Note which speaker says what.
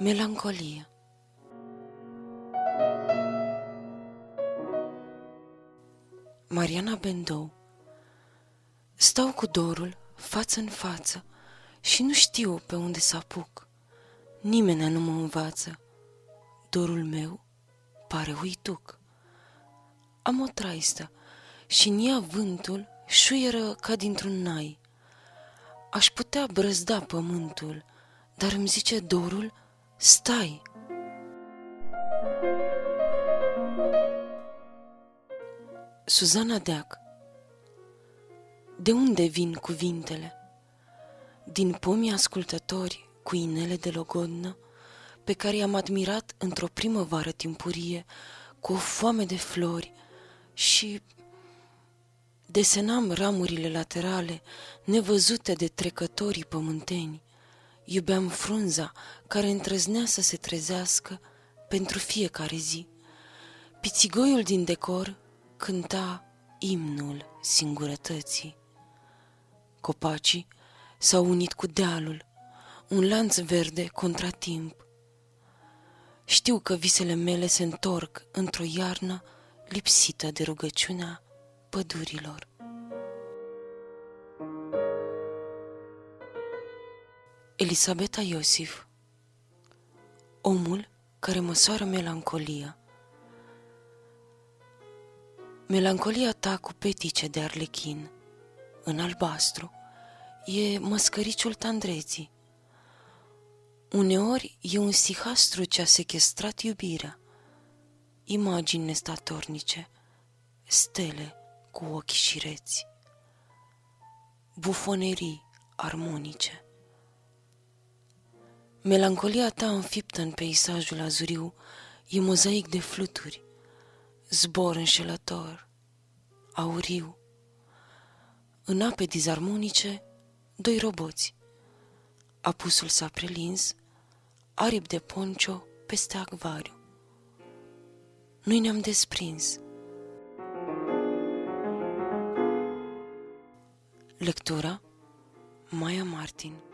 Speaker 1: Melancolie Mariana Bendou Stau cu dorul față în față și nu știu pe unde să apuc. Nimeni nu mă învață. Dorul meu pare uituc. Am o traistă și în ea vântul șuieră ca dintr-un nai. Aș putea brăzda pământul, dar îmi zice dorul, stai. Suzana Deac De unde vin cuvintele? Din pomii ascultători cu inele de logodnă, pe care i-am admirat într-o primăvară timpurie, cu o foame de flori și desenam ramurile laterale nevăzute de trecătorii pământeni. Iubeam frunza care întrăznea să se trezească pentru fiecare zi. Pițigoiul din decor cânta imnul singurătății. Copacii s-au unit cu dealul, un lanț verde contra timp. Știu că visele mele se întorc într-o iarnă lipsită de rugăciunea pădurilor. Elisabeta Iosif Omul care măsoară melancolia Melancolia ta cu petice de arlechin, în albastru, e măscăriciul tandreții. Uneori e un sihastru ce a sequestrat iubirea, imagini nestatornice, stele cu ochi șireți, bufonerii armonice. Melancolia ta înfiptă în peisajul azuriu e mozaic de fluturi, zbor înșelător, auriu. În ape dizarmonice, doi roboți. Apusul s-a prelins, aripi de poncio peste acvariu. Noi ne-am desprins. Lectura Maya Martin